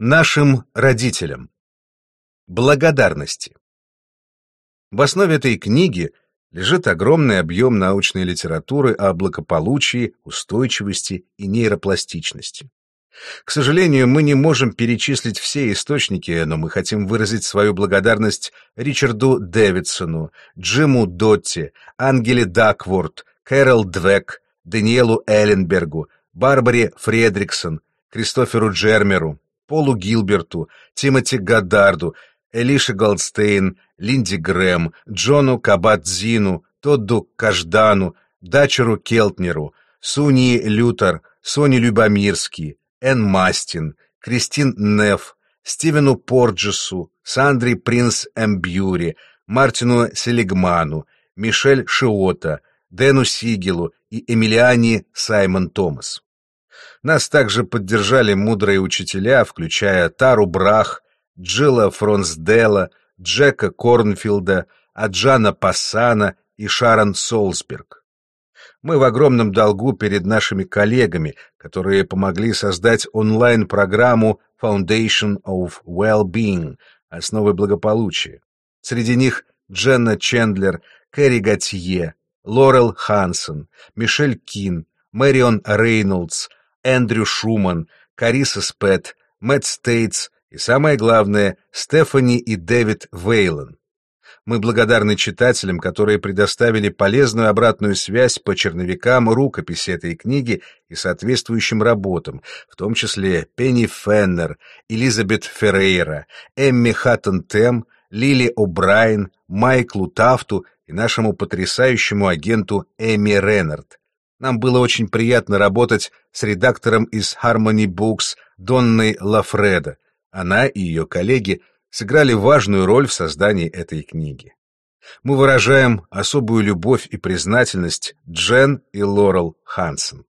Нашим родителям. Благодарности. В основе этой книги лежит огромный объем научной литературы о благополучии, устойчивости и нейропластичности. К сожалению, мы не можем перечислить все источники, но мы хотим выразить свою благодарность Ричарду Дэвидсону, Джиму Дотти, Ангеле Дакворт, Кэрол Двек, Даниэлу Элленбергу, Барбаре Фредриксон, Кристоферу Джермеру, Полу Гилберту, Тимоти Гадарду, Элише Голдстейн, Линди Грэм, Джону Кабадзину, Тодду Каждану, Дачеру Келтнеру, Суни Лютер, Сони Любомирский, Энн Мастин, Кристин Неф, Стивену Порджесу, Сандри Принц Эмбьюри, Мартину Селигману, Мишель Шиота, Дэну Сигелу и Эмилиане Саймон Томас. Нас также поддержали мудрые учителя, включая Тару Брах, Джилла Фронсдела, Джека Корнфилда, Аджана Пассана и Шарон Солсберг. Мы в огромном долгу перед нашими коллегами, которые помогли создать онлайн-программу Foundation of Well-Being — основы благополучия. Среди них Дженна Чендлер, Кэрри Готье, Лорел Хансен, Мишель Кин, Мэрион Рейнольдс, Эндрю Шуман, Кариса Спет, Мэтт Стейтс и, самое главное, Стефани и Дэвид Вейлон. Мы благодарны читателям, которые предоставили полезную обратную связь по черновикам рукописи этой книги и соответствующим работам, в том числе Пенни Феннер, Элизабет Феррейра, Эмми Хаттон Тем, Лили О'Брайен, Майклу Тафту и нашему потрясающему агенту Эми Реннард. Нам было очень приятно работать с редактором из Harmony Books Донной Лафреда. Она и ее коллеги сыграли важную роль в создании этой книги. Мы выражаем особую любовь и признательность Джен и Лорел Хансен.